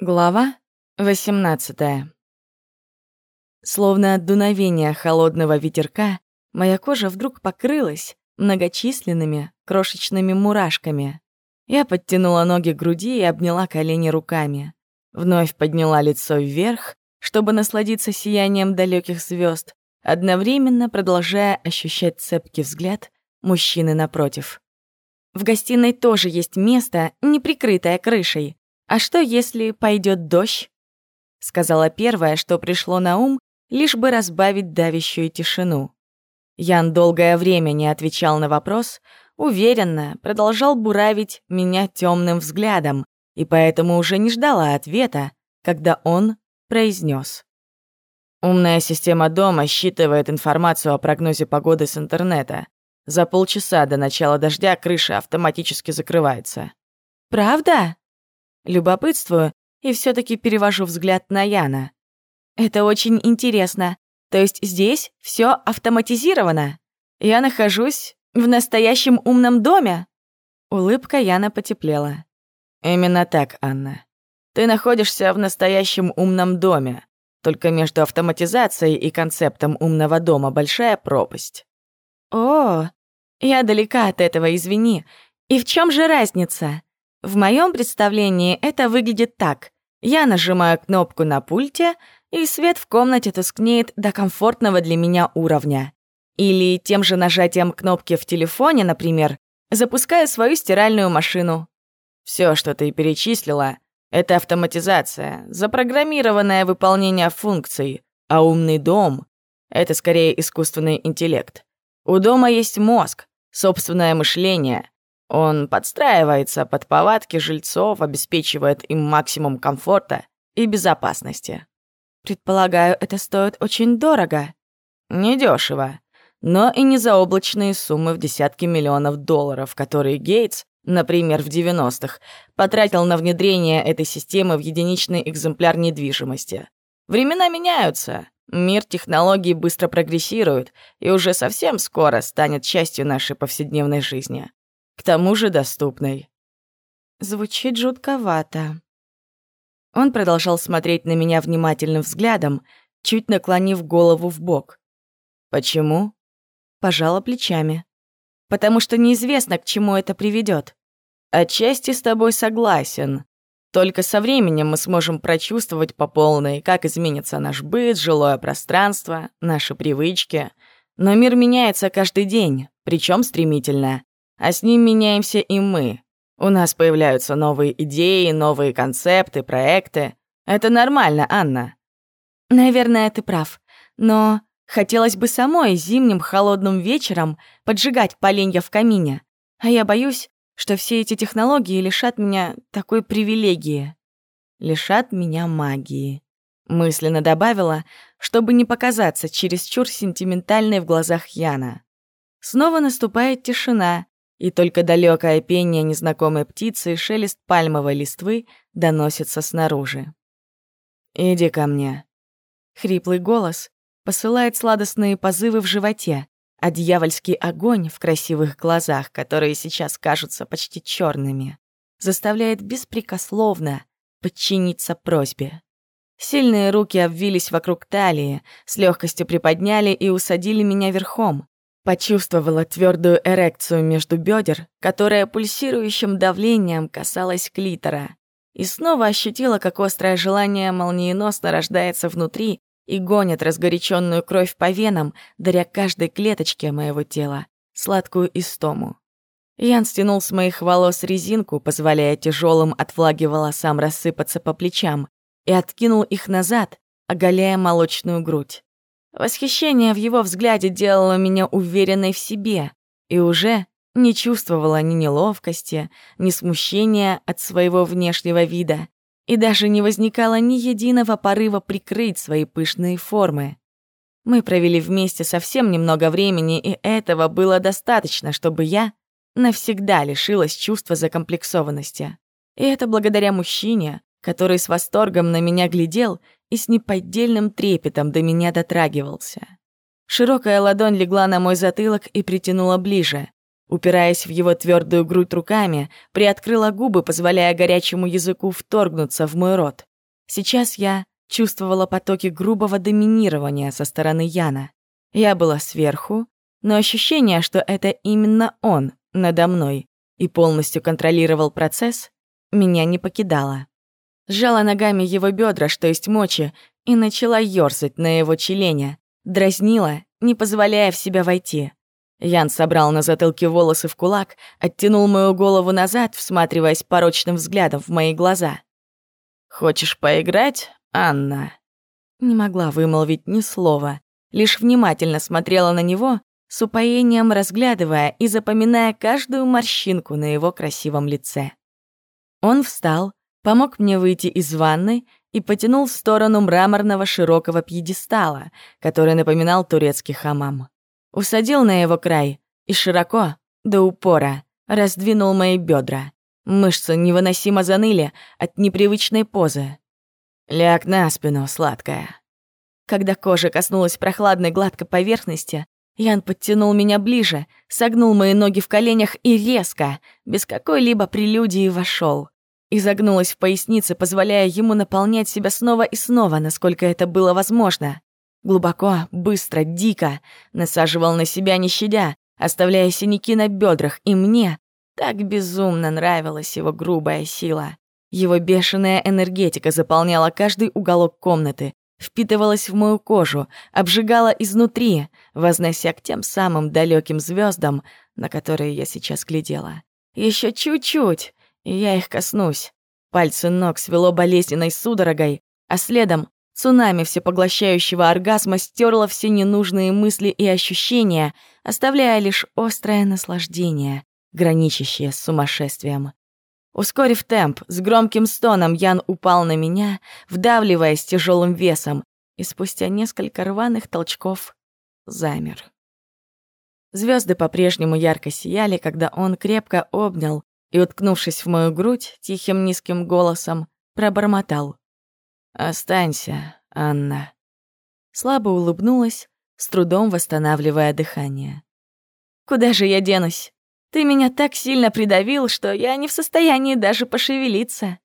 Глава 18 Словно от дуновения холодного ветерка, моя кожа вдруг покрылась многочисленными крошечными мурашками. Я подтянула ноги к груди и обняла колени руками. Вновь подняла лицо вверх, чтобы насладиться сиянием далеких звезд, одновременно продолжая ощущать цепкий взгляд мужчины напротив. В гостиной тоже есть место, не прикрытое крышей. «А что, если пойдет дождь?» — сказала первое, что пришло на ум, лишь бы разбавить давящую тишину. Ян долгое время не отвечал на вопрос, уверенно продолжал буравить меня темным взглядом, и поэтому уже не ждала ответа, когда он произнес. Умная система дома считывает информацию о прогнозе погоды с интернета. За полчаса до начала дождя крыша автоматически закрывается. «Правда?» Любопытствую и все таки перевожу взгляд на Яна. Это очень интересно. То есть здесь все автоматизировано? Я нахожусь в настоящем умном доме? Улыбка Яна потеплела. Именно так, Анна. Ты находишься в настоящем умном доме. Только между автоматизацией и концептом умного дома большая пропасть. О, я далека от этого, извини. И в чем же разница? В моем представлении это выглядит так. Я нажимаю кнопку на пульте, и свет в комнате тускнеет до комфортного для меня уровня. Или тем же нажатием кнопки в телефоне, например, запускаю свою стиральную машину. Все, что ты перечислила, это автоматизация, запрограммированное выполнение функций, а умный дом — это скорее искусственный интеллект. У дома есть мозг, собственное мышление, он подстраивается под повадки жильцов, обеспечивает им максимум комфорта и безопасности. Предполагаю, это стоит очень дорого. Недешево, но и не заоблачные суммы в десятки миллионов долларов, которые Гейтс, например, в 90-х, потратил на внедрение этой системы в единичный экземпляр недвижимости. Времена меняются, мир технологий быстро прогрессирует и уже совсем скоро станет частью нашей повседневной жизни. К тому же доступной. Звучит жутковато. Он продолжал смотреть на меня внимательным взглядом, чуть наклонив голову в бок. Почему? Пожала плечами. Потому что неизвестно, к чему это приведет. Отчасти с тобой согласен. Только со временем мы сможем прочувствовать по полной, как изменится наш быт, жилое пространство, наши привычки. Но мир меняется каждый день, причем стремительно а с ним меняемся и мы. У нас появляются новые идеи, новые концепты, проекты. Это нормально, Анна. Наверное, ты прав. Но хотелось бы самой зимним холодным вечером поджигать поленья в камине. А я боюсь, что все эти технологии лишат меня такой привилегии. Лишат меня магии. Мысленно добавила, чтобы не показаться чересчур сентиментальной в глазах Яна. Снова наступает тишина, и только далекое пение незнакомой птицы и шелест пальмовой листвы доносится снаружи. «Иди ко мне». Хриплый голос посылает сладостные позывы в животе, а дьявольский огонь в красивых глазах, которые сейчас кажутся почти черными, заставляет беспрекословно подчиниться просьбе. Сильные руки обвились вокруг талии, с легкостью приподняли и усадили меня верхом, Почувствовала твердую эрекцию между бедер, которая пульсирующим давлением касалась клитора. И снова ощутила, как острое желание молниеносно рождается внутри и гонит разгоряченную кровь по венам, даря каждой клеточке моего тела сладкую истому. Ян стянул с моих волос резинку, позволяя тяжелым от влаги волосам рассыпаться по плечам, и откинул их назад, оголяя молочную грудь. Восхищение в его взгляде делало меня уверенной в себе и уже не чувствовала ни неловкости, ни смущения от своего внешнего вида, и даже не возникало ни единого порыва прикрыть свои пышные формы. Мы провели вместе совсем немного времени, и этого было достаточно, чтобы я навсегда лишилась чувства закомплексованности. И это благодаря мужчине, который с восторгом на меня глядел и с неподдельным трепетом до меня дотрагивался. Широкая ладонь легла на мой затылок и притянула ближе. Упираясь в его твердую грудь руками, приоткрыла губы, позволяя горячему языку вторгнуться в мой рот. Сейчас я чувствовала потоки грубого доминирования со стороны Яна. Я была сверху, но ощущение, что это именно он надо мной и полностью контролировал процесс, меня не покидало. Сжала ногами его бедра, что есть мочи, и начала ёрзать на его челене, дразнила, не позволяя в себя войти. Ян собрал на затылке волосы в кулак, оттянул мою голову назад, всматриваясь порочным взглядом в мои глаза. «Хочешь поиграть, Анна?» Не могла вымолвить ни слова, лишь внимательно смотрела на него, с упоением разглядывая и запоминая каждую морщинку на его красивом лице. Он встал, помог мне выйти из ванны и потянул в сторону мраморного широкого пьедестала, который напоминал турецкий хамам. Усадил на его край и широко, до упора, раздвинул мои бедра. Мышцы невыносимо заныли от непривычной позы. «Ляг на спину, сладкая». Когда кожа коснулась прохладной гладкой поверхности, Ян подтянул меня ближе, согнул мои ноги в коленях и резко, без какой-либо прелюдии, вошел. Изогнулась в пояснице, позволяя ему наполнять себя снова и снова, насколько это было возможно. Глубоко, быстро, дико насаживал на себя, не щадя, оставляя синяки на бедрах, и мне так безумно нравилась его грубая сила. Его бешеная энергетика заполняла каждый уголок комнаты, впитывалась в мою кожу, обжигала изнутри, вознося к тем самым далеким звездам, на которые я сейчас глядела. Еще чуть-чуть, я их коснусь. Пальцы ног свело болезненной судорогой, а следом цунами всепоглощающего оргазма стерло все ненужные мысли и ощущения, оставляя лишь острое наслаждение, граничащее с сумасшествием. Ускорив темп, с громким стоном Ян упал на меня, вдавливаясь тяжелым весом, и спустя несколько рваных толчков замер. Звезды по-прежнему ярко сияли, когда он крепко обнял и, уткнувшись в мою грудь, тихим низким голосом пробормотал. «Останься, Анна». Слабо улыбнулась, с трудом восстанавливая дыхание. «Куда же я денусь? Ты меня так сильно придавил, что я не в состоянии даже пошевелиться».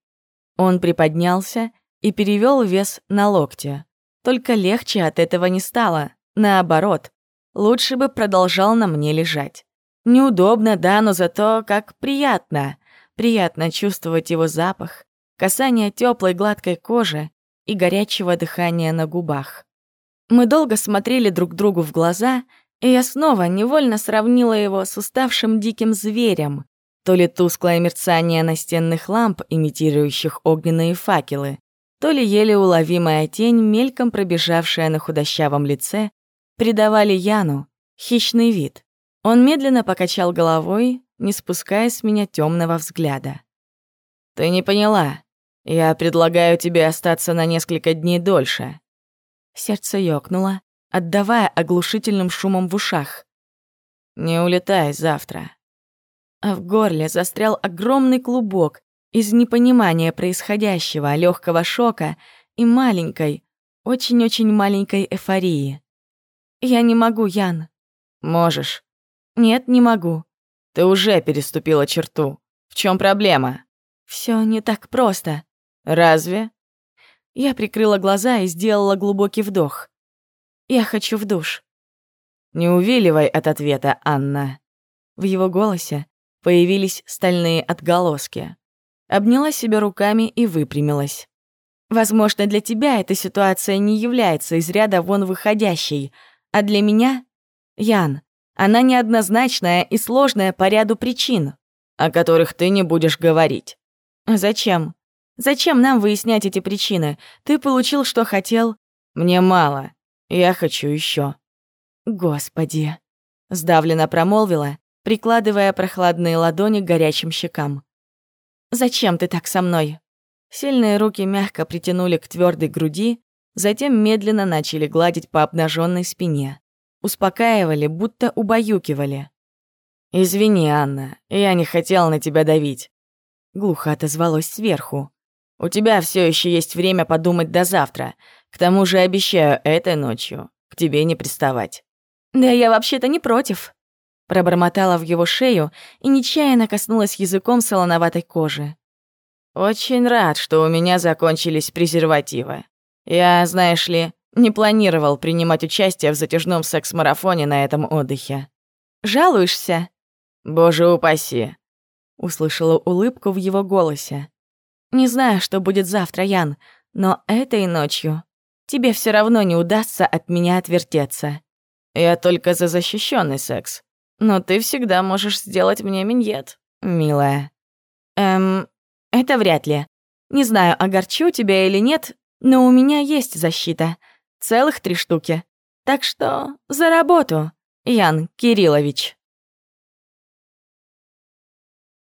Он приподнялся и перевел вес на локте. Только легче от этого не стало. Наоборот, лучше бы продолжал на мне лежать. Неудобно, да, но зато как приятно. Приятно чувствовать его запах, касание теплой гладкой кожи и горячего дыхания на губах. Мы долго смотрели друг другу в глаза, и я снова невольно сравнила его с уставшим диким зверем, то ли тусклое мерцание настенных ламп, имитирующих огненные факелы, то ли еле уловимая тень, мельком пробежавшая на худощавом лице, придавали Яну хищный вид. Он медленно покачал головой, не спуская с меня темного взгляда. «Ты не поняла. Я предлагаю тебе остаться на несколько дней дольше». Сердце ёкнуло, отдавая оглушительным шумом в ушах. «Не улетай завтра». А в горле застрял огромный клубок из непонимания происходящего, легкого шока и маленькой, очень-очень маленькой эйфории. «Я не могу, Ян». «Можешь». «Нет, не могу». «Ты уже переступила черту. В чем проблема?» Все не так просто». «Разве?» Я прикрыла глаза и сделала глубокий вдох. Я хочу в душ». «Не увиливай от ответа, Анна». В его голосе появились стальные отголоски. Обняла себя руками и выпрямилась. «Возможно, для тебя эта ситуация не является из ряда вон выходящей, а для меня, Ян, она неоднозначная и сложная по ряду причин, о которых ты не будешь говорить. Зачем? Зачем нам выяснять эти причины? Ты получил, что хотел. Мне мало. Я хочу еще. Господи, сдавленно промолвила, прикладывая прохладные ладони к горячим щекам. Зачем ты так со мной? Сильные руки мягко притянули к твердой груди, затем медленно начали гладить по обнаженной спине. Успокаивали, будто убаюкивали. «Извини, Анна, я не хотел на тебя давить», — глухо отозвалось сверху. У тебя все еще есть время подумать до завтра. К тому же обещаю этой ночью к тебе не приставать». «Да я вообще-то не против». Пробормотала в его шею и нечаянно коснулась языком солоноватой кожи. «Очень рад, что у меня закончились презервативы. Я, знаешь ли, не планировал принимать участие в затяжном секс-марафоне на этом отдыхе». «Жалуешься?» «Боже упаси!» Услышала улыбку в его голосе. «Не знаю, что будет завтра, Ян, но этой ночью тебе все равно не удастся от меня отвертеться». «Я только за защищенный секс. Но ты всегда можешь сделать мне миньет, милая». «Эм, это вряд ли. Не знаю, огорчу тебя или нет, но у меня есть защита. Целых три штуки. Так что за работу, Ян Кириллович».